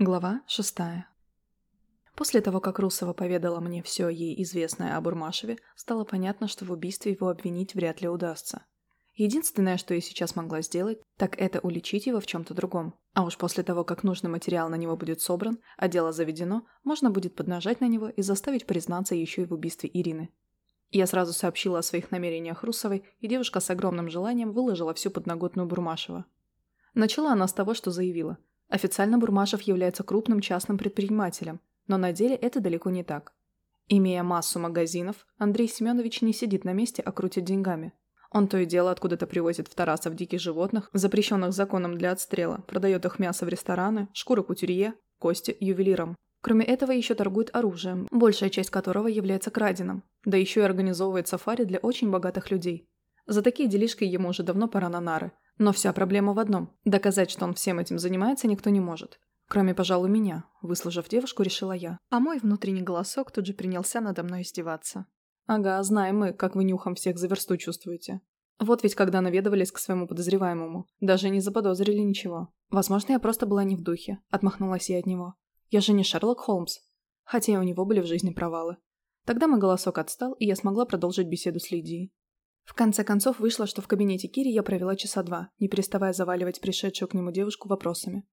Глава шестая. После того, как Русова поведала мне все ей известное о Бурмашеве, стало понятно, что в убийстве его обвинить вряд ли удастся. Единственное, что я сейчас могла сделать, так это уличить его в чем-то другом. А уж после того, как нужный материал на него будет собран, а дело заведено, можно будет поднажать на него и заставить признаться еще и в убийстве Ирины. Я сразу сообщила о своих намерениях Русовой, и девушка с огромным желанием выложила всю подноготную Бурмашева. Начала она с того, что заявила – Официально Бурмашев является крупным частным предпринимателем, но на деле это далеко не так. Имея массу магазинов, Андрей Семенович не сидит на месте, а крутит деньгами. Он то и дело откуда-то привозит в Тарасов диких животных, запрещенных законом для отстрела, продает их мясо в рестораны, шкуры кутюрье, кости ювелирам. Кроме этого, еще торгует оружием, большая часть которого является краденым, да еще и организовывает сафари для очень богатых людей. За такие делишки ему уже давно пора на нары – но вся проблема в одном – доказать, что он всем этим занимается, никто не может. Кроме, пожалуй, меня, выслужив девушку, решила я. А мой внутренний голосок тут же принялся надо мной издеваться. «Ага, знаем мы, как вы нюхом всех за версту чувствуете. Вот ведь когда наведывались к своему подозреваемому, даже не заподозрили ничего. Возможно, я просто была не в духе, отмахнулась я от него. Я же не Шерлок Холмс. Хотя и у него были в жизни провалы. Тогда мой голосок отстал, и я смогла продолжить беседу с Лидией. В конце концов вышло, что в кабинете Кири я провела часа два, не переставая заваливать пришедшую к нему девушку вопросами.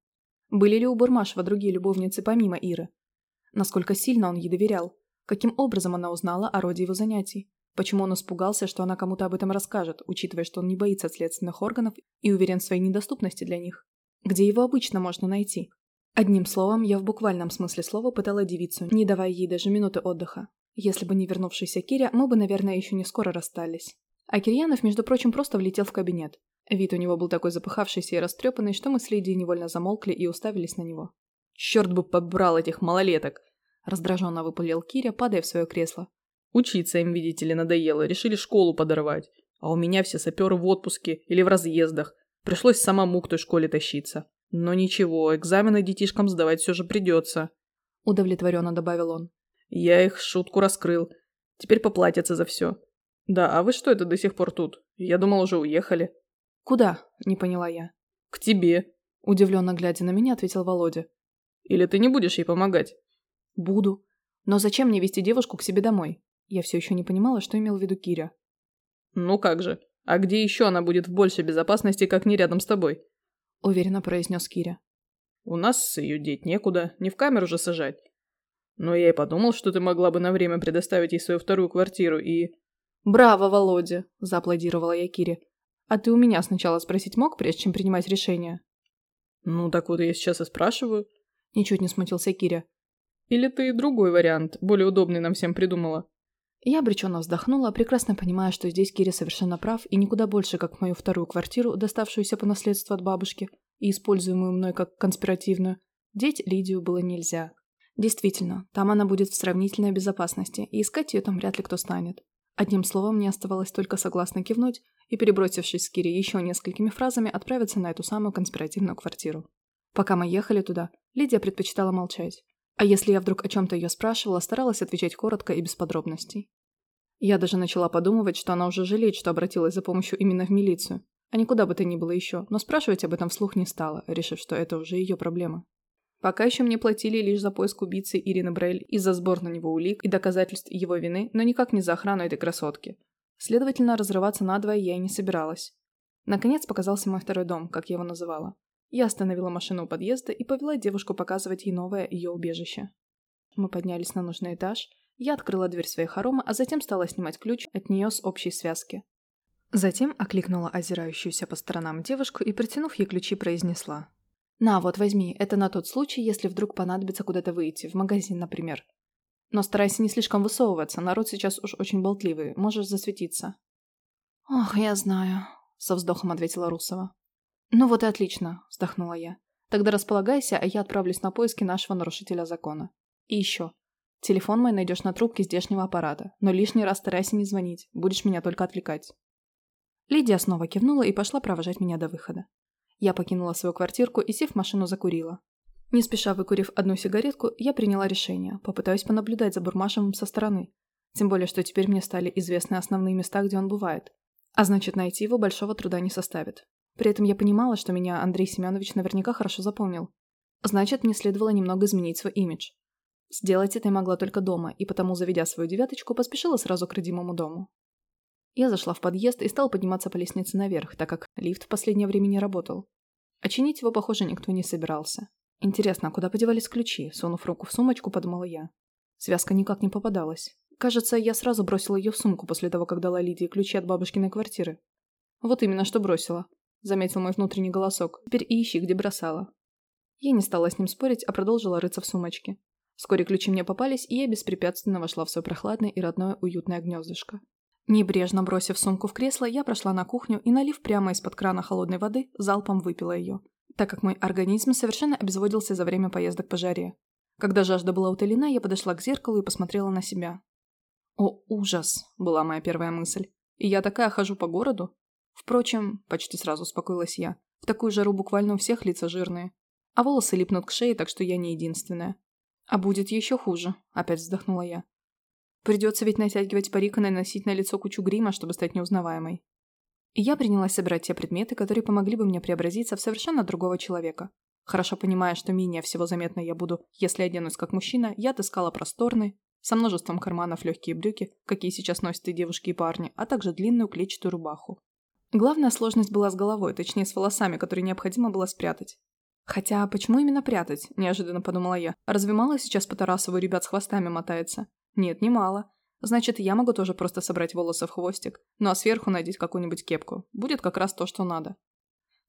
Были ли у Бурмашева другие любовницы помимо Иры? Насколько сильно он ей доверял? Каким образом она узнала о роде его занятий? Почему он испугался, что она кому-то об этом расскажет, учитывая, что он не боится следственных органов и уверен в своей недоступности для них? Где его обычно можно найти? Одним словом, я в буквальном смысле слова пытала девицу, не давая ей даже минуты отдыха. Если бы не вернувшийся Киря, мы бы, наверное, еще не скоро расстались. А Кирьянов, между прочим, просто влетел в кабинет. Вид у него был такой запыхавшийся и растрепанный, что мы с Лидией невольно замолкли и уставились на него. «Черт бы побрал этих малолеток!» Раздраженно выпалил Киря, падая в свое кресло. «Учиться им, видите ли, надоело, решили школу подорвать. А у меня все саперы в отпуске или в разъездах. Пришлось самому к той школе тащиться. Но ничего, экзамены детишкам сдавать все же придется», – удовлетворенно добавил он. «Я их шутку раскрыл. Теперь поплатятся за все. «Да, а вы что это до сих пор тут? Я думал, уже уехали». «Куда?» – не поняла я. «К тебе», – удивленно глядя на меня, ответил Володя. «Или ты не будешь ей помогать?» «Буду. Но зачем мне вести девушку к себе домой?» Я все еще не понимала, что имел в виду Киря. «Ну как же. А где еще она будет в большей безопасности, как не рядом с тобой?» – уверенно произнес Киря. «У нас ее деть некуда, не в камеру же сажать. Но я и подумал, что ты могла бы на время предоставить ей свою вторую квартиру и...» «Браво, Володя!» – зааплодировала я Кире. «А ты у меня сначала спросить мог, прежде чем принимать решение?» «Ну, так вот я сейчас и спрашиваю». Ничуть не смутился Киря. «Или ты другой вариант, более удобный нам всем придумала?» Я обреченно вздохнула, прекрасно понимая, что здесь Киря совершенно прав и никуда больше, как мою вторую квартиру, доставшуюся по наследству от бабушки и используемую мной как конспиративную, деть Лидию было нельзя. Действительно, там она будет в сравнительной безопасности, и искать ее там вряд ли кто станет. Одним словом, мне оставалось только согласно кивнуть и, перебросившись с Кири еще несколькими фразами, отправиться на эту самую конспиративную квартиру. Пока мы ехали туда, Лидия предпочитала молчать. А если я вдруг о чем-то ее спрашивала, старалась отвечать коротко и без подробностей. Я даже начала подумывать, что она уже жалеет, что обратилась за помощью именно в милицию, а никуда бы то ни было еще, но спрашивать об этом вслух не стала, решив, что это уже ее проблема. Пока еще мне платили лишь за поиск убийцы Ирины Брель и за сбор на него улик и доказательств его вины, но никак не за охрану этой красотки. Следовательно, разрываться надвое я и не собиралась. Наконец показался мой второй дом, как я его называла. Я остановила машину у подъезда и повела девушку показывать ей новое ее убежище. Мы поднялись на нужный этаж, я открыла дверь своей хоромы, а затем стала снимать ключ от нее с общей связки. Затем окликнула озирающуюся по сторонам девушку и, протянув ей ключи, произнесла. «На, вот возьми, это на тот случай, если вдруг понадобится куда-то выйти, в магазин, например. Но старайся не слишком высовываться, народ сейчас уж очень болтливый, можешь засветиться». «Ох, я знаю», — со вздохом ответила Русова. «Ну вот и отлично», — вздохнула я. «Тогда располагайся, а я отправлюсь на поиски нашего нарушителя закона. И еще. Телефон мой найдешь на трубке здешнего аппарата, но лишний раз старайся не звонить, будешь меня только отвлекать». Лидия снова кивнула и пошла провожать меня до выхода. Я покинула свою квартирку и, сев в машину, закурила. Не спеша выкурив одну сигаретку, я приняла решение, попытаюсь понаблюдать за Бурмашевым со стороны. Тем более, что теперь мне стали известны основные места, где он бывает. А значит, найти его большого труда не составит. При этом я понимала, что меня Андрей Семенович наверняка хорошо запомнил. Значит, мне следовало немного изменить свой имидж. Сделать это я могла только дома, и потому, заведя свою девяточку, поспешила сразу к родимому дому. Я зашла в подъезд и стала подниматься по лестнице наверх, так как лифт в последнее время не работал. Очинить его, похоже, никто не собирался. Интересно, а куда подевались ключи? Сунув руку в сумочку, подумала я. Связка никак не попадалась. Кажется, я сразу бросила ее в сумку после того, как дала Лидии ключи от бабушкиной квартиры. Вот именно, что бросила. Заметил мой внутренний голосок. Теперь и ищи, где бросала. Я не стала с ним спорить, а продолжила рыться в сумочке. Вскоре ключи мне попались, и я беспрепятственно вошла в свое прохладное и родное уютное гнездышко. Небрежно бросив сумку в кресло, я прошла на кухню и, налив прямо из-под крана холодной воды, залпом выпила ее, так как мой организм совершенно обезводился за время поездок по жаре. Когда жажда была утолена, я подошла к зеркалу и посмотрела на себя. «О, ужас!» – была моя первая мысль. «И я такая хожу по городу?» Впрочем, почти сразу успокоилась я. В такую жару буквально у всех лица жирные. А волосы липнут к шее, так что я не единственная. А будет еще хуже, опять вздохнула я. Придется ведь натягивать парик и наносить на лицо кучу грима, чтобы стать неузнаваемой. И я принялась собирать те предметы, которые помогли бы мне преобразиться в совершенно другого человека. Хорошо понимая, что менее всего заметно я буду, если оденусь как мужчина, я отыскала просторные, со множеством карманов легкие брюки, какие сейчас носят и девушки, и парни, а также длинную клетчатую рубаху. Главная сложность была с головой, точнее с волосами, которые необходимо было спрятать. Хотя, почему именно прятать? Неожиданно подумала я. Разве мало сейчас по Тарасову ребят с хвостами мотается? Нет, не мало. Значит, я могу тоже просто собрать волосы в хвостик, ну а сверху надеть какую-нибудь кепку. Будет как раз то, что надо.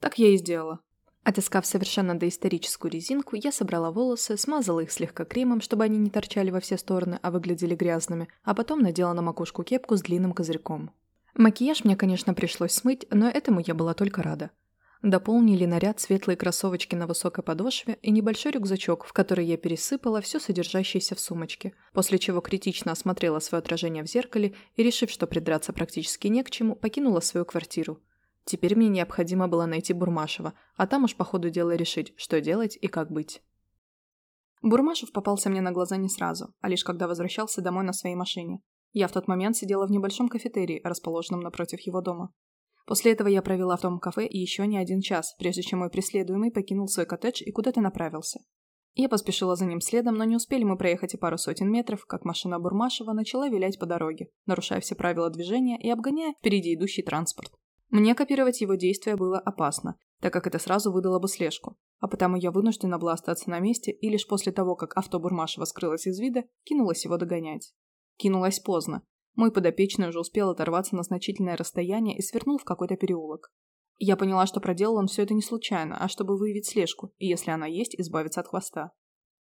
Так я и сделала. Отыскав совершенно доисторическую резинку, я собрала волосы, смазала их слегка кремом, чтобы они не торчали во все стороны, а выглядели грязными, а потом надела на макушку кепку с длинным козырьком. Макияж мне, конечно, пришлось смыть, но этому я была только рада. Дополнили наряд светлые кроссовочки на высокой подошве и небольшой рюкзачок, в который я пересыпала все содержащееся в сумочке, после чего критично осмотрела свое отражение в зеркале и, решив, что придраться практически не к чему, покинула свою квартиру. Теперь мне необходимо было найти Бурмашева, а там уж по ходу дела решить, что делать и как быть. Бурмашев попался мне на глаза не сразу, а лишь когда возвращался домой на своей машине. Я в тот момент сидела в небольшом кафетерии, расположенном напротив его дома. После этого я провела в том кафе еще не один час, прежде чем мой преследуемый покинул свой коттедж и куда-то направился. Я поспешила за ним следом, но не успели мы проехать и пару сотен метров, как машина Бурмашева начала вилять по дороге, нарушая все правила движения и обгоняя впереди идущий транспорт. Мне копировать его действия было опасно, так как это сразу выдало бы слежку, а потому я вынуждена была остаться на месте и лишь после того, как авто Бурмашева скрылось из вида, кинулась его догонять. Кинулась поздно, мой подопечный уже успел оторваться на значительное расстояние и свернул в какой-то переулок. Я поняла, что проделал он все это не случайно, а чтобы выявить слежку, и если она есть, избавиться от хвоста.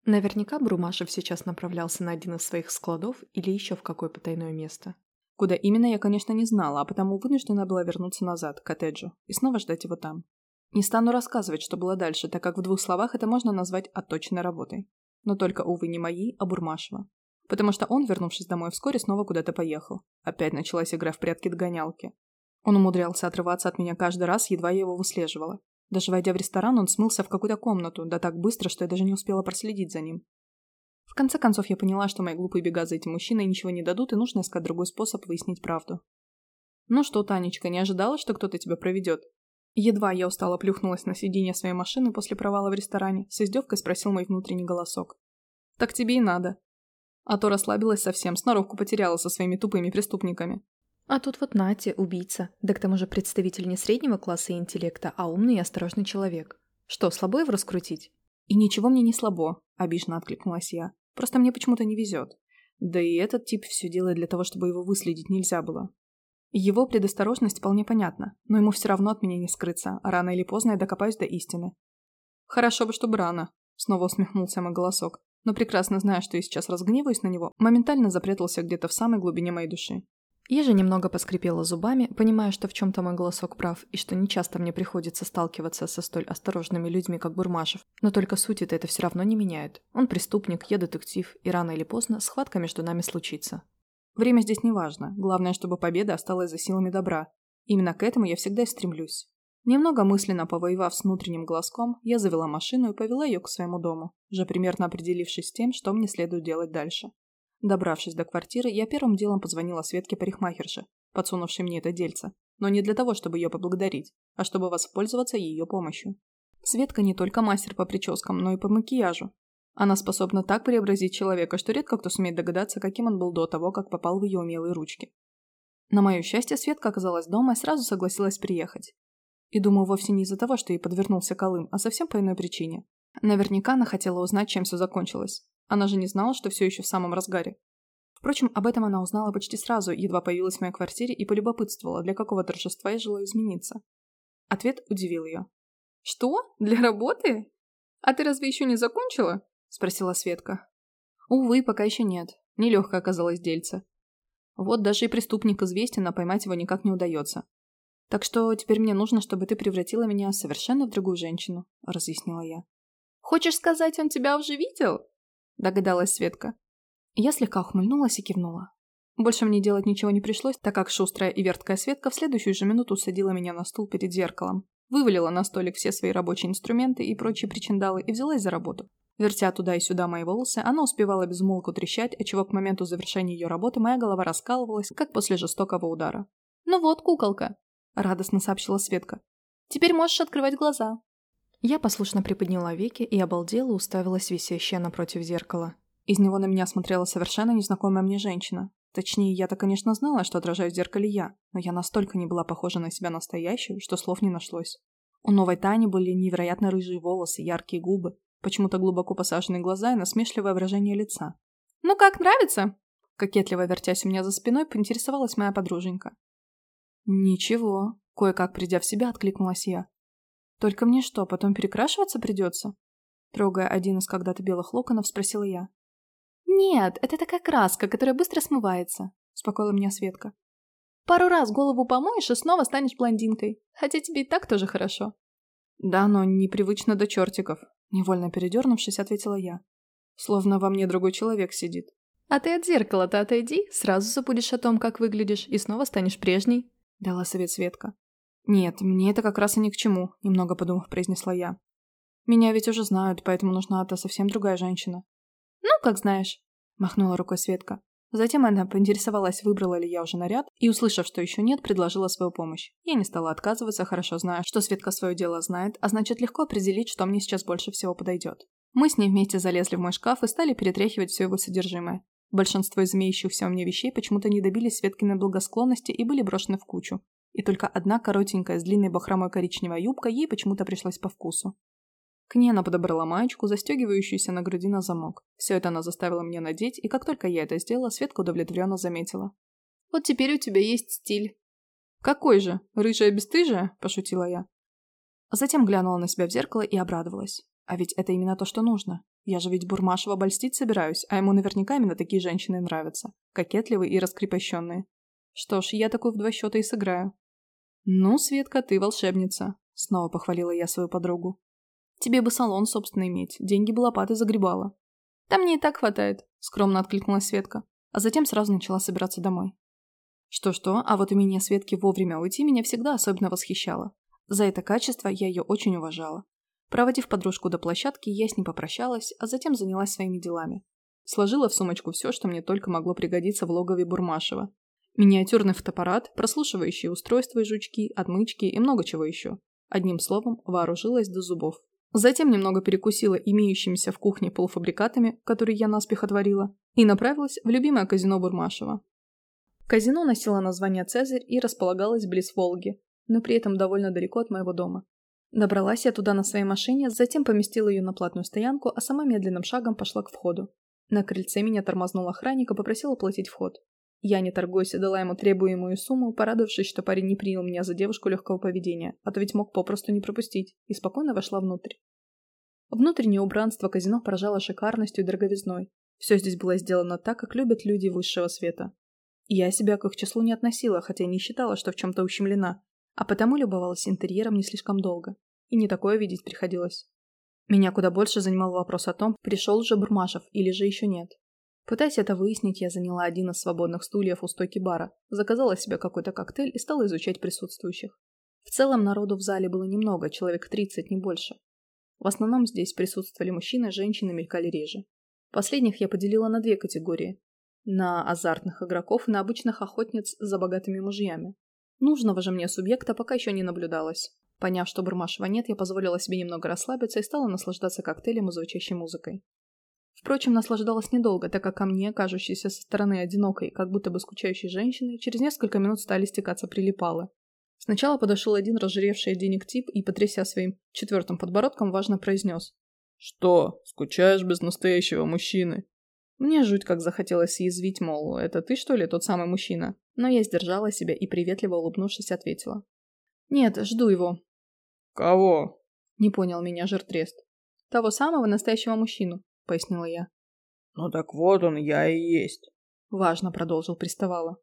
Наверняка Брумашев сейчас направлялся на один из своих складов или еще в какое потайное место. Куда именно, я, конечно, не знала, а потому вынуждена была вернуться назад, к коттеджу, и снова ждать его там. Не стану рассказывать, что было дальше, так как в двух словах это можно назвать отточенной работой. Но только, увы, не моей, а Бурмашева потому что он, вернувшись домой, вскоре снова куда-то поехал. Опять началась игра в прятки-догонялки. Он умудрялся отрываться от меня каждый раз, едва я его выслеживала. Даже войдя в ресторан, он смылся в какую-то комнату, да так быстро, что я даже не успела проследить за ним. В конце концов, я поняла, что мои глупые бега за этим мужчиной ничего не дадут, и нужно искать другой способ выяснить правду. «Ну что, Танечка, не ожидала, что кто-то тебя проведет?» Едва я устало плюхнулась на сиденье своей машины после провала в ресторане, с издевкой спросил мой внутренний голосок. «Так тебе и надо», а то расслабилась совсем, сноровку потеряла со своими тупыми преступниками. А тут вот Натя, убийца, да к тому же представитель не среднего класса интеллекта, а умный и осторожный человек. Что, слабо его раскрутить? И ничего мне не слабо, обиженно откликнулась я. Просто мне почему-то не везет. Да и этот тип все делает для того, чтобы его выследить нельзя было. Его предосторожность вполне понятна, но ему все равно от меня не скрыться, а рано или поздно я докопаюсь до истины. Хорошо бы, чтобы рано, снова усмехнулся мой голосок но прекрасно зная, что я сейчас разгневаюсь на него, моментально запрятался где-то в самой глубине моей души. Я же немного поскрипела зубами, понимая, что в чем-то мой голосок прав, и что нечасто мне приходится сталкиваться со столь осторожными людьми, как Бурмашев. Но только суть-то это все равно не меняет. Он преступник, я детектив, и рано или поздно схватка между нами случится. Время здесь не важно, главное, чтобы победа осталась за силами добра. Именно к этому я всегда и стремлюсь. Немного мысленно повоевав с внутренним глазком, я завела машину и повела ее к своему дому, уже примерно определившись с тем, что мне следует делать дальше. Добравшись до квартиры, я первым делом позвонила Светке парикмахерше, подсунувшей мне это дельце, но не для того, чтобы ее поблагодарить, а чтобы воспользоваться ее помощью. Светка не только мастер по прическам, но и по макияжу. Она способна так преобразить человека, что редко кто сумеет догадаться, каким он был до того, как попал в ее умелые ручки. На мое счастье, Светка оказалась дома и сразу согласилась приехать. И думаю, вовсе не из-за того, что ей подвернулся Колым, а совсем по иной причине. Наверняка она хотела узнать, чем все закончилось. Она же не знала, что все еще в самом разгаре. Впрочем, об этом она узнала почти сразу, едва появилась в моей квартире и полюбопытствовала, для какого торжества я желаю измениться. Ответ удивил ее. «Что? Для работы? А ты разве еще не закончила?» – спросила Светка. «Увы, пока еще нет. Нелегкое оказалось дельце. Вот даже и преступник известен, а поймать его никак не удается. Так что теперь мне нужно, чтобы ты превратила меня совершенно в другую женщину», – разъяснила я. «Хочешь сказать, он тебя уже видел?» – догадалась Светка. Я слегка ухмыльнулась и кивнула. Больше мне делать ничего не пришлось, так как шустрая и верткая Светка в следующую же минуту садила меня на стул перед зеркалом, вывалила на столик все свои рабочие инструменты и прочие причиндалы и взялась за работу. Вертя туда и сюда мои волосы, она успевала безмолку трещать, отчего к моменту завершения ее работы моя голова раскалывалась, как после жестокого удара. «Ну вот, куколка!» – радостно сообщила Светка. «Теперь можешь открывать глаза». Я послушно приподняла веки и обалдела уставилась висящая напротив зеркала. Из него на меня смотрела совершенно незнакомая мне женщина. Точнее, я-то, конечно, знала, что отражаю в зеркале я, но я настолько не была похожа на себя настоящую, что слов не нашлось. У новой Тани были невероятно рыжие волосы, яркие губы, почему-то глубоко посаженные глаза и насмешливое выражение лица. «Ну как, нравится?» Кокетливо вертясь у меня за спиной, поинтересовалась моя подруженька. «Ничего», — кое-как придя в себя, откликнулась я. «Только мне что, потом перекрашиваться придется?» Трогая один из когда-то белых локонов, спросила я. «Нет, это такая краска, которая быстро смывается», — успокоила меня Светка. «Пару раз голову помоешь и снова станешь блондинкой, хотя тебе и так тоже хорошо». «Да, но непривычно до чертиков», — невольно передернувшись, ответила я. Словно во мне другой человек сидит. «А ты от зеркала-то отойди, сразу забудешь о том, как выглядишь, и снова станешь прежней», — дала совет Светка. «Нет, мне это как раз и ни к чему», — немного подумав, произнесла я. «Меня ведь уже знают, поэтому нужна-то совсем другая женщина». «Ну, как знаешь», — махнула рукой Светка. Затем она поинтересовалась, выбрала ли я уже наряд, и, услышав, что еще нет, предложила свою помощь. Я не стала отказываться, хорошо зная, что Светка свое дело знает, а значит легко определить, что мне сейчас больше всего подойдет. Мы с ней вместе залезли в мой шкаф и стали перетряхивать все его содержимое. Большинство из имеющихся у меня вещей почему-то не добились Светкиной благосклонности и были брошены в кучу. И только одна коротенькая с длинной бахромой коричневая юбка ей почему-то пришлась по вкусу. К ней она подобрала маечку, застегивающуюся на груди на замок. Все это она заставила меня надеть, и как только я это сделала, Светка удовлетворенно заметила. «Вот теперь у тебя есть стиль». «Какой же? Рыжая бесстыжая?» – пошутила я. Затем глянула на себя в зеркало и обрадовалась. А ведь это именно то, что нужно. Я же ведь Бурмашева обольстить собираюсь, а ему наверняка именно такие женщины нравятся. Кокетливые и раскрепощенные. Что ж, я такой в два счета и сыграю. «Ну, Светка, ты волшебница», — снова похвалила я свою подругу. Тебе бы салон, собственно, иметь. Деньги бы лопатой загребала. Да мне и так хватает, скромно откликнулась Светка, а затем сразу начала собираться домой. Что-что, а вот умение Светки вовремя уйти меня всегда особенно восхищало. За это качество я ее очень уважала. Проводив подружку до площадки, я с ней попрощалась, а затем занялась своими делами. Сложила в сумочку все, что мне только могло пригодиться в логове Бурмашева. Миниатюрный фотоаппарат, прослушивающие устройства и жучки, отмычки и много чего еще. Одним словом, вооружилась до зубов. Затем немного перекусила имеющимися в кухне полуфабрикатами, которые я наспех отварила, и направилась в любимое казино Бурмашева. Казино носило название «Цезарь» и располагалось близ Волги, но при этом довольно далеко от моего дома. Добралась я туда на своей машине, затем поместила ее на платную стоянку, а сама медленным шагом пошла к входу. На крыльце меня тормознул охранник и попросил оплатить вход. Я, не торгуясь, дала ему требуемую сумму, порадовавшись, что парень не принял меня за девушку легкого поведения, а то ведь мог попросту не пропустить, и спокойно вошла внутрь. Внутреннее убранство казино поражало шикарностью и дороговизной. Все здесь было сделано так, как любят люди высшего света. Я себя к их числу не относила, хотя не считала, что в чем-то ущемлена, а потому любовалась интерьером не слишком долго. И не такое видеть приходилось. Меня куда больше занимал вопрос о том, пришел уже Бурмашев или же еще нет. Пытаясь это выяснить, я заняла один из свободных стульев у стойки бара, заказала себе какой-то коктейль и стала изучать присутствующих. В целом народу в зале было немного, человек 30, не больше. В основном здесь присутствовали мужчины, женщины мелькали реже. Последних я поделила на две категории. На азартных игроков и на обычных охотниц за богатыми мужьями. Нужного же мне субъекта пока еще не наблюдалось. Поняв, что Бурмашева нет, я позволила себе немного расслабиться и стала наслаждаться коктейлем и звучащей музыкой. Впрочем, наслаждалась недолго, так как ко мне, кажущейся со стороны одинокой, как будто бы скучающей женщины, через несколько минут стали стекаться прилипалы. Сначала подошел один разжиревший денег тип и, потряся своим четвертым подбородком, важно произнес. «Что, скучаешь без настоящего мужчины?» Мне жуть как захотелось съязвить, мол, это ты что ли тот самый мужчина? Но я сдержала себя и, приветливо улыбнувшись, ответила. «Нет, жду его». «Кого?» — не понял меня жертрест. «Того самого настоящего мужчину», — пояснила я. «Ну так вот он, я и есть», — важно продолжил приставала.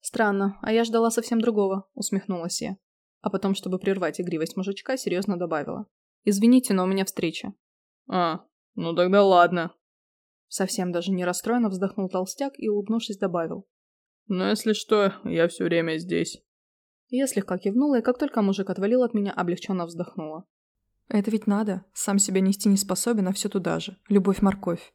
«Странно, а я ждала совсем другого», — усмехнулась я. А потом, чтобы прервать игривость мужичка, серьезно добавила. «Извините, но у меня встреча». «А, ну тогда ладно». Совсем даже не расстроенно вздохнул толстяк и, улыбнувшись, добавил. «Ну, если что, я все время здесь». Я слегка кивнула, и как только мужик отвалил от меня, облегченно вздохнула. «Это ведь надо. Сам себя нести не способен, а все туда же. Любовь-морковь».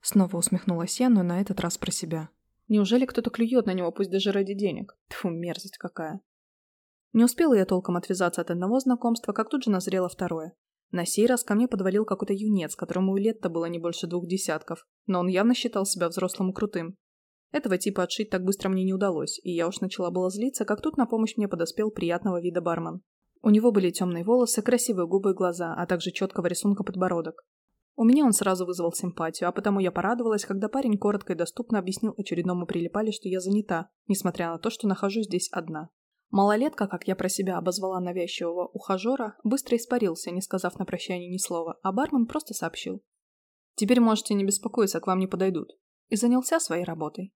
Снова усмехнулась я, но на этот раз про себя. Неужели кто-то клюет на него, пусть даже ради денег? Тьфу, мерзость какая. Не успела я толком отвязаться от одного знакомства, как тут же назрело второе. На сей раз ко мне подвалил какой-то юнец, которому лет-то было не больше двух десятков, но он явно считал себя взрослым и крутым. Этого типа отшить так быстро мне не удалось, и я уж начала было злиться, как тут на помощь мне подоспел приятного вида бармен. У него были темные волосы, красивые губы и глаза, а также четкого рисунка подбородок. У меня он сразу вызвал симпатию, а потому я порадовалась, когда парень коротко и доступно объяснил очередному прилипали, что я занята, несмотря на то, что нахожусь здесь одна. Малолетка, как я про себя обозвала навязчивого ухажера, быстро испарился, не сказав на прощание ни слова, а бармен просто сообщил. «Теперь можете не беспокоиться, к вам не подойдут». И занялся своей работой.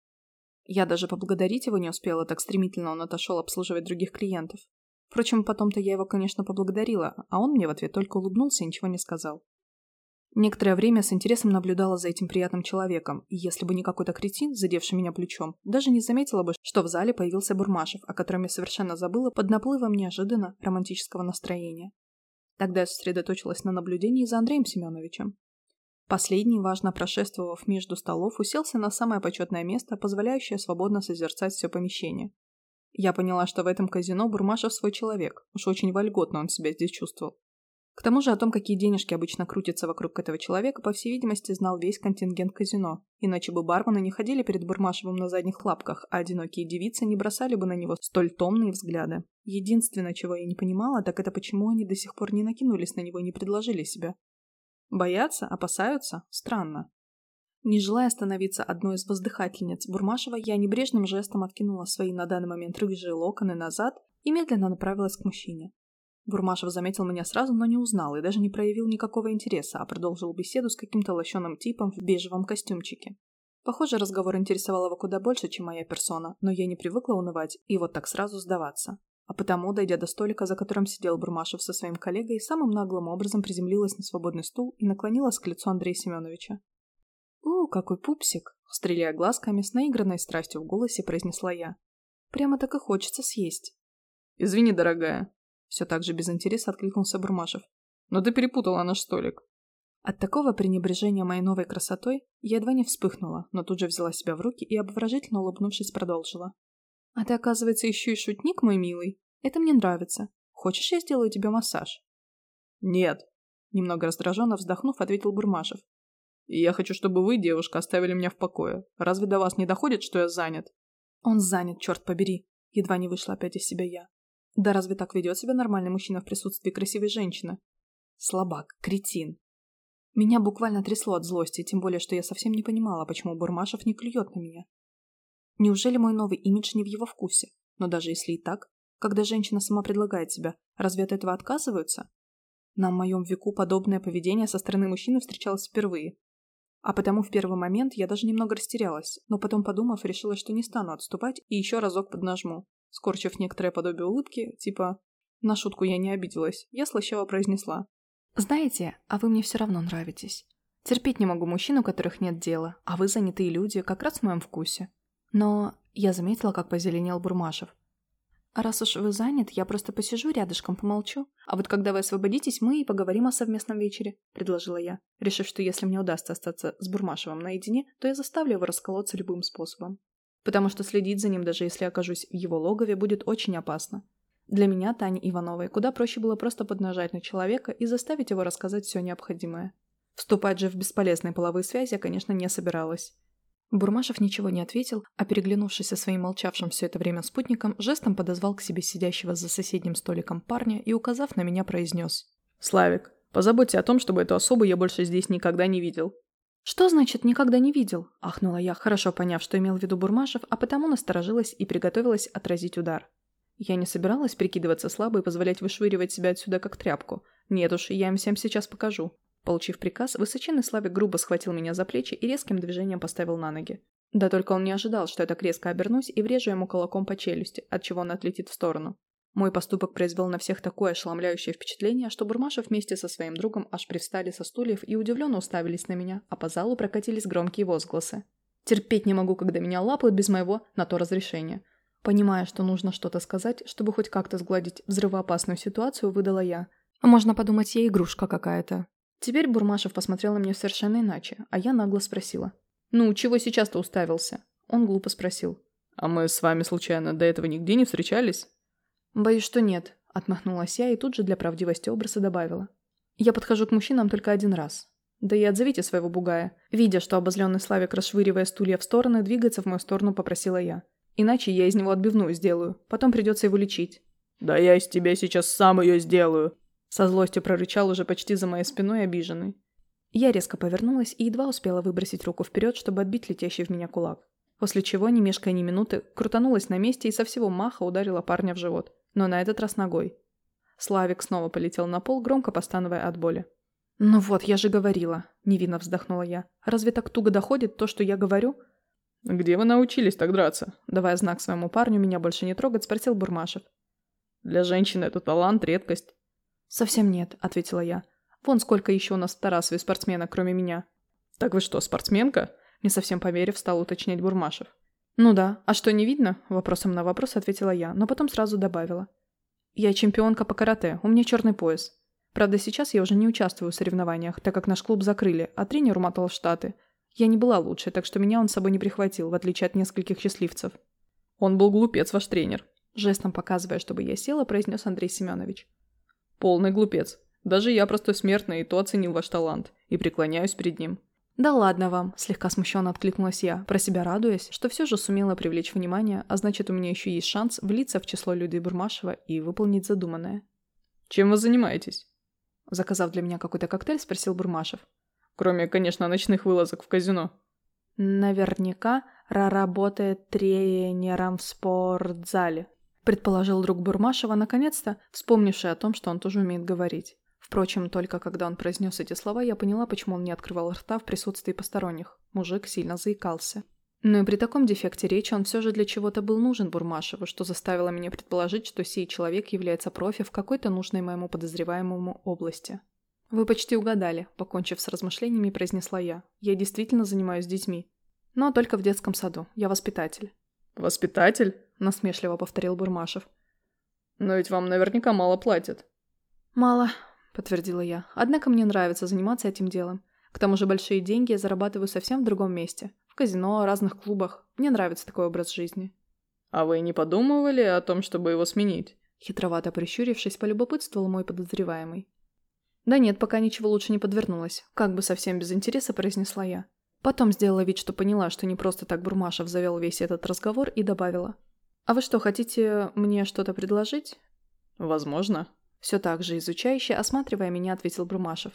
Я даже поблагодарить его не успела, так стремительно он отошел обслуживать других клиентов. Впрочем, потом-то я его, конечно, поблагодарила, а он мне в ответ только улыбнулся и ничего не сказал. Некоторое время с интересом наблюдала за этим приятным человеком, и если бы не какой-то кретин, задевший меня плечом, даже не заметила бы, что в зале появился Бурмашев, о котором я совершенно забыла под наплывом неожиданно романтического настроения. Тогда я сосредоточилась на наблюдении за Андреем Семеновичем. Последний, важно прошествовав между столов, уселся на самое почетное место, позволяющее свободно созерцать все помещение. Я поняла, что в этом казино Бурмашев свой человек, уж очень вольготно он себя здесь чувствовал. К тому же о том, какие денежки обычно крутятся вокруг этого человека, по всей видимости, знал весь контингент казино. Иначе бы бармены не ходили перед Бурмашевым на задних лапках, а одинокие девицы не бросали бы на него столь томные взгляды. Единственное, чего я не понимала, так это почему они до сих пор не накинулись на него и не предложили себя. Боятся? Опасаются? Странно. Не желая становиться одной из воздыхательниц Бурмашева, я небрежным жестом откинула свои на данный момент рыжие локоны назад и медленно направилась к мужчине. Бурмашев заметил меня сразу, но не узнал и даже не проявил никакого интереса, а продолжил беседу с каким-то лощеным типом в бежевом костюмчике. Похоже, разговор интересовал его куда больше, чем моя персона, но я не привыкла унывать и вот так сразу сдаваться. А потому, дойдя до столика, за которым сидел Бурмашев со своим коллегой, самым наглым образом приземлилась на свободный стул и наклонилась к лицу Андрея Семеновича. «У, какой пупсик!» — стреляя глазками, с наигранной страстью в голосе произнесла я. «Прямо так и хочется съесть». «Извини, дорогая», все так же без интереса откликнулся Бурмашев. «Но ты перепутала наш столик». От такого пренебрежения моей новой красотой я едва не вспыхнула, но тут же взяла себя в руки и, обворожительно улыбнувшись, продолжила. «А ты, оказывается, еще и шутник, мой милый. Это мне нравится. Хочешь, я сделаю тебе массаж?» «Нет», — немного раздраженно вздохнув, ответил Бурмашев. «И я хочу, чтобы вы, девушка, оставили меня в покое. Разве до вас не доходит, что я занят?» «Он занят, черт побери!» Едва не вышла опять из себя я. Да разве так ведет себя нормальный мужчина в присутствии красивой женщины? Слабак, кретин. Меня буквально трясло от злости, тем более, что я совсем не понимала, почему Бурмашев не клюет на меня. Неужели мой новый имидж не в его вкусе? Но даже если и так, когда женщина сама предлагает себя, разве от этого отказываются? На моем веку подобное поведение со стороны мужчины встречалось впервые. А потому в первый момент я даже немного растерялась, но потом, подумав, решила, что не стану отступать и еще разок поднажму скорчив некоторое подобие улыбки, типа «на шутку я не обиделась», я слащаво произнесла. «Знаете, а вы мне все равно нравитесь. Терпеть не могу мужчин, у которых нет дела, а вы занятые люди, как раз в моем вкусе». Но я заметила, как позеленел Бурмашев. «А раз уж вы занят, я просто посижу рядышком, помолчу. А вот когда вы освободитесь, мы и поговорим о совместном вечере», — предложила я, решив, что если мне удастся остаться с Бурмашевым наедине, то я заставлю его расколоться любым способом потому что следить за ним, даже если окажусь в его логове, будет очень опасно. Для меня, Тани Ивановой, куда проще было просто поднажать на человека и заставить его рассказать все необходимое. Вступать же в бесполезные половые связи я, конечно, не собиралась. Бурмашев ничего не ответил, а переглянувшись со своим молчавшим все это время спутником, жестом подозвал к себе сидящего за соседним столиком парня и, указав на меня, произнес. «Славик, позаботься о том, чтобы эту особу я больше здесь никогда не видел». «Что значит «никогда не видел»?» – ахнула я, хорошо поняв, что имел в виду Бурмашев, а потому насторожилась и приготовилась отразить удар. Я не собиралась прикидываться слабой и позволять вышвыривать себя отсюда как тряпку. Нет уж, я им всем сейчас покажу. Получив приказ, высоченный Славик грубо схватил меня за плечи и резким движением поставил на ноги. Да только он не ожидал, что я так резко обернусь и врежу ему кулаком по челюсти, от чего он отлетит в сторону. Мой поступок произвел на всех такое ошеломляющее впечатление, что Бурмашев вместе со своим другом аж привстали со стульев и удивленно уставились на меня, а по залу прокатились громкие возгласы. Терпеть не могу, когда меня лапают без моего на то разрешения. Понимая, что нужно что-то сказать, чтобы хоть как-то сгладить взрывоопасную ситуацию, выдала я. Можно подумать, я игрушка какая-то. Теперь Бурмашев посмотрел на меня совершенно иначе, а я нагло спросила. «Ну, чего сейчас-то уставился?» Он глупо спросил. «А мы с вами, случайно, до этого нигде не встречались?» «Боюсь, что нет», — отмахнулась я и тут же для правдивости образа добавила. «Я подхожу к мужчинам только один раз. Да и отзовите своего бугая». Видя, что обозленный Славик, расшвыривая стулья в стороны, двигается в мою сторону, попросила я. «Иначе я из него отбивную сделаю. Потом придется его лечить». «Да я из тебя сейчас сам ее сделаю», со злостью прорычал уже почти за моей спиной обиженный. Я резко повернулась и едва успела выбросить руку вперед, чтобы отбить летящий в меня кулак. После чего, не мешкая ни минуты, крутанулась на месте и со всего маха ударила парня в живот, но на этот раз ногой. Славик снова полетел на пол, громко постановая от боли. «Ну вот, я же говорила», — невинно вздохнула я. «Разве так туго доходит то, что я говорю?» «Где вы научились так драться?» Давая знак своему парню меня больше не трогать, спросил Бурмашев. «Для женщины это талант, редкость. «Совсем нет», — ответила я. «Вон сколько еще у нас в Тарасове спортсменок, кроме меня». «Так вы что, спортсменка?» Не совсем поверив, стал уточнять Бурмашев. «Ну да. А что, не видно?» Вопросом на вопрос ответила я, но потом сразу добавила. «Я чемпионка по карате, у меня черный пояс. Правда, сейчас я уже не участвую в соревнованиях, так как наш клуб закрыли, а тренер умотал в Штаты. Я не была лучше, так что меня он с собой не прихватил, в отличие от нескольких счастливцев». «Он был глупец, ваш тренер», жестом показывая, чтобы я села, произнес Андрей Семенович. Полный глупец. Даже я простой смертный и то оценил ваш талант. И преклоняюсь перед ним. «Да ладно вам», – слегка смущенно откликнулась я, про себя радуясь, что все же сумела привлечь внимание, а значит, у меня еще есть шанс влиться в число людей Бурмашева и выполнить задуманное. «Чем вы занимаетесь?» Заказав для меня какой-то коктейль, спросил Бурмашев. «Кроме, конечно, ночных вылазок в казино». «Наверняка работает тренером в спортзале», предположил друг Бурмашева, наконец-то вспомнивший о том, что он тоже умеет говорить. Впрочем, только когда он произнес эти слова, я поняла, почему он не открывал рта в присутствии посторонних. Мужик сильно заикался. Но и при таком дефекте речи он все же для чего-то был нужен Бурмашеву, что заставило меня предположить, что сей человек является профи в какой-то нужной моему подозреваемому области. «Вы почти угадали», – покончив с размышлениями, произнесла я. «Я действительно занимаюсь детьми. Но только в детском саду. Я воспитатель». «Воспитатель?» – насмешливо повторил Бурмашев. «Но ведь вам наверняка мало платят». «Мало», – подтвердила я. «Однако мне нравится заниматься этим делом. К тому же большие деньги я зарабатываю совсем в другом месте. В казино, разных клубах. Мне нравится такой образ жизни». «А вы не подумывали о том, чтобы его сменить?» Хитровато прищурившись, полюбопытствовал мой подозреваемый. «Да нет, пока ничего лучше не подвернулось. Как бы совсем без интереса произнесла я. Потом сделала вид, что поняла, что не просто так Бурмашев завел весь этот разговор и добавила. «А вы что, хотите мне что-то предложить?» «Возможно». Все так же изучающе, осматривая меня, ответил Бурмашев.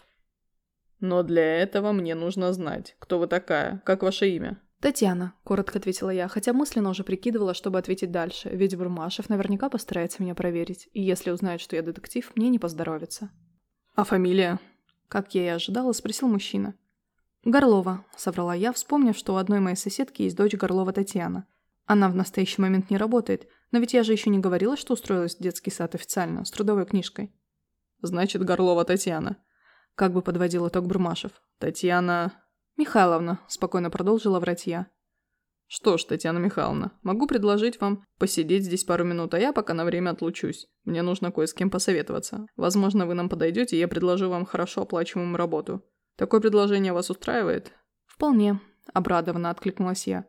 «Но для этого мне нужно знать, кто вы такая, как ваше имя?» «Татьяна», – коротко ответила я, хотя мысленно уже прикидывала, чтобы ответить дальше, ведь Бурмашев наверняка постарается меня проверить, и если узнает, что я детектив, мне не поздоровится. «А фамилия?» Как я и ожидала, спросил мужчина. «Горлова», — соврала я, вспомнив, что у одной моей соседки есть дочь Горлова Татьяна. Она в настоящий момент не работает, но ведь я же еще не говорила, что устроилась в детский сад официально, с трудовой книжкой. «Значит, Горлова Татьяна», — как бы подводил итог Бурмашев. «Татьяна...» «Михайловна», — спокойно продолжила врать я. «Что ж, Татьяна Михайловна, могу предложить вам посидеть здесь пару минут, а я пока на время отлучусь. Мне нужно кое с кем посоветоваться. Возможно, вы нам подойдете, и я предложу вам хорошо оплачиваемую работу. Такое предложение вас устраивает?» «Вполне», – обрадованно откликнулась я.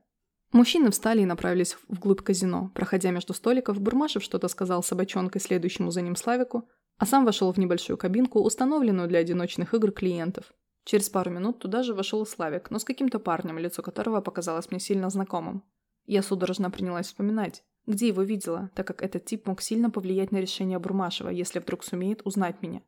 Мужчины встали и направились вглубь казино. Проходя между столиков, Бурмашев что-то сказал собачонкой, следующему за ним Славику, а сам вошел в небольшую кабинку, установленную для одиночных игр клиентов. Через пару минут туда же вошел Славик, но с каким-то парнем, лицо которого показалось мне сильно знакомым. Я судорожно принялась вспоминать, где его видела, так как этот тип мог сильно повлиять на решение Бурмашева, если вдруг сумеет узнать меня.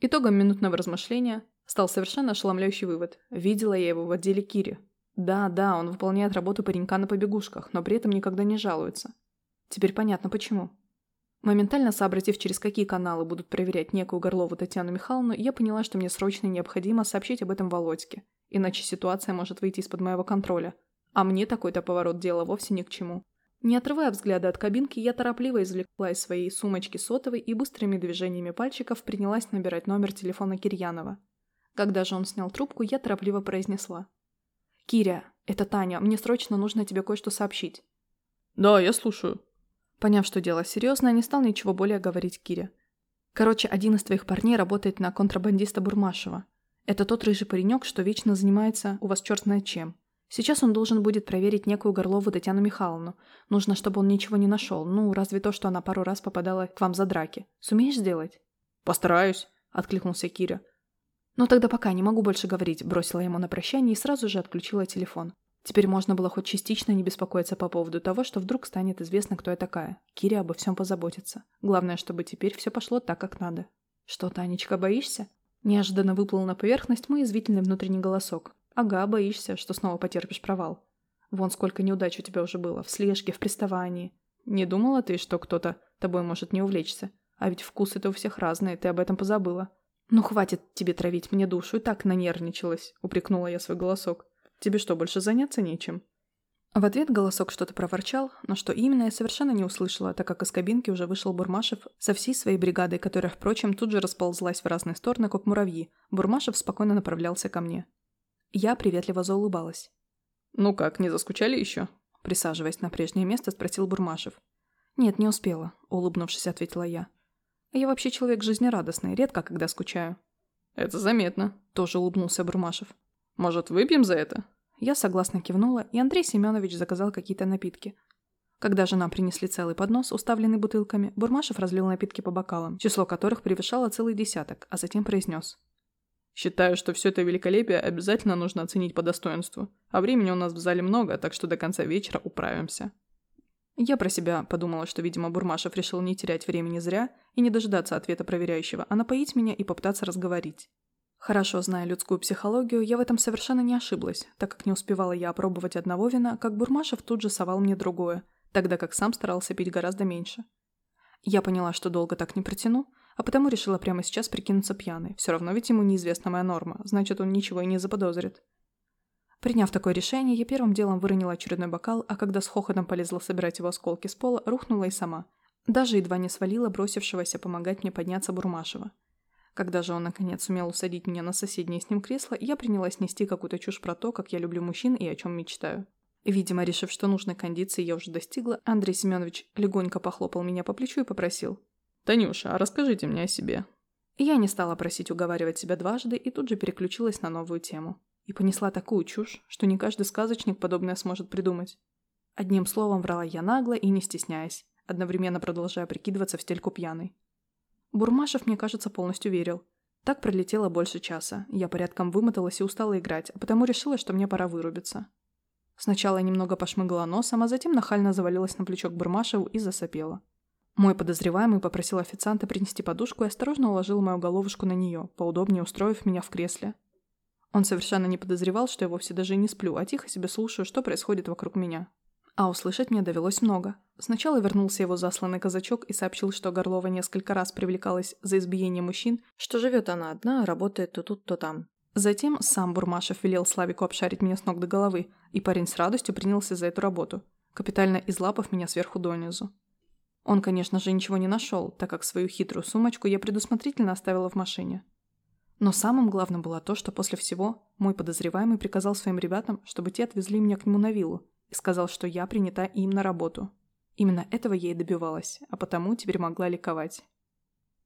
Итогом минутного размышления стал совершенно ошеломляющий вывод. Видела я его в отделе Кири. Да, да, он выполняет работу паренька на побегушках, но при этом никогда не жалуется. Теперь понятно почему. Моментально сообразив, через какие каналы будут проверять некую Горлову Татьяну Михайловну, я поняла, что мне срочно необходимо сообщить об этом Володьке, иначе ситуация может выйти из-под моего контроля. А мне такой-то поворот дела вовсе ни к чему. Не отрывая взгляда от кабинки, я торопливо извлекла из своей сумочки сотовой и быстрыми движениями пальчиков принялась набирать номер телефона Кирьянова. Когда же он снял трубку, я торопливо произнесла. «Киря, это Таня, мне срочно нужно тебе кое-что сообщить». «Да, я слушаю». Поняв, что дело серьезное, не стал ничего более говорить Кире. «Короче, один из твоих парней работает на контрабандиста Бурмашева. Это тот рыжий паренек, что вечно занимается у вас черт знает чем. Сейчас он должен будет проверить некую Горлову Татьяну Михайловну. Нужно, чтобы он ничего не нашел. Ну, разве то, что она пару раз попадала к вам за драки. Сумеешь сделать?» «Постараюсь», — откликнулся Киря. «Ну тогда пока не могу больше говорить», – бросила ему на прощание и сразу же отключила телефон. Теперь можно было хоть частично не беспокоиться по поводу того, что вдруг станет известно, кто я такая. Кире обо всем позаботится. Главное, чтобы теперь все пошло так, как надо. «Что, Танечка, боишься?» Неожиданно выплыл на поверхность мой извительный внутренний голосок. «Ага, боишься, что снова потерпишь провал. Вон сколько неудач у тебя уже было, в слежке, в приставании. Не думала ты, что кто-то тобой может не увлечься? А ведь вкусы-то у всех разные, ты об этом позабыла. «Ну, хватит тебе травить мне душу, и так нанервничалась», — упрекнула я свой голосок. «Тебе что, больше заняться нечем?» В ответ голосок что-то проворчал, но что именно я совершенно не услышала, так как из кабинки уже вышел Бурмашев со всей своей бригадой, которая, впрочем, тут же расползлась в разные стороны, как муравьи. Бурмашев спокойно направлялся ко мне. Я приветливо заулыбалась. «Ну как, не заскучали еще?» Присаживаясь на прежнее место, спросил Бурмашев. «Нет, не успела», — улыбнувшись, ответила я. Я вообще человек жизнерадостный, редко когда скучаю». «Это заметно», — тоже улыбнулся Бурмашев. «Может, выпьем за это?» Я согласно кивнула, и Андрей Семенович заказал какие-то напитки. Когда же нам принесли целый поднос, уставленный бутылками, Бурмашев разлил напитки по бокалам, число которых превышало целый десяток, а затем произнес. «Считаю, что все это великолепие обязательно нужно оценить по достоинству, а времени у нас в зале много, так что до конца вечера управимся». Я про себя подумала, что, видимо, Бурмашев решил не терять времени зря и не дожидаться ответа проверяющего, а напоить меня и попытаться разговорить. Хорошо зная людскую психологию, я в этом совершенно не ошиблась, так как не успевала я опробовать одного вина, как Бурмашев тут же совал мне другое, тогда как сам старался пить гораздо меньше. Я поняла, что долго так не протяну, а потому решила прямо сейчас прикинуться пьяной. Все равно ведь ему неизвестна моя норма, значит, он ничего и не заподозрит. Приняв такое решение, я первым делом выронила очередной бокал, а когда с хохотом полезла собирать его осколки с пола, рухнула и сама. Даже едва не свалила бросившегося помогать мне подняться Бурмашева. Когда же он, наконец, сумел усадить меня на соседнее с ним кресло, я принялась нести какую-то чушь про то, как я люблю мужчин и о чем мечтаю. Видимо, решив, что нужной кондиции я уже достигла, Андрей Семенович легонько похлопал меня по плечу и попросил. «Танюша, а расскажите мне о себе». Я не стала просить уговаривать себя дважды и тут же переключилась на новую тему. И понесла такую чушь, что не каждый сказочник подобное сможет придумать. Одним словом, врала я нагло и не стесняясь, одновременно продолжая прикидываться в стельку пьяной. Бурмашев, мне кажется, полностью верил. Так пролетело больше часа. Я порядком вымоталась и устала играть, а потому решила, что мне пора вырубиться. Сначала я немного пошмыгала носом, а затем нахально завалилась на плечо к Бурмашеву и засопела. Мой подозреваемый попросил официанта принести подушку и осторожно уложил мою головушку на нее, поудобнее устроив меня в кресле, он совершенно не подозревал, что я вовсе даже не сплю, а тихо себе слушаю, что происходит вокруг меня. А услышать мне довелось много. Сначала вернулся его засланный казачок и сообщил, что Горлова несколько раз привлекалась за избиение мужчин, что живет она одна, работает то тут, то там. Затем сам Бурмашев велел Славику обшарить меня с ног до головы, и парень с радостью принялся за эту работу, капитально излапав меня сверху донизу. Он, конечно же, ничего не нашел, так как свою хитрую сумочку я предусмотрительно оставила в машине. Но самым главным было то, что после всего мой подозреваемый приказал своим ребятам, чтобы те отвезли меня к нему на виллу, и сказал, что я принята им на работу. Именно этого я и добивалась, а потому теперь могла ликовать.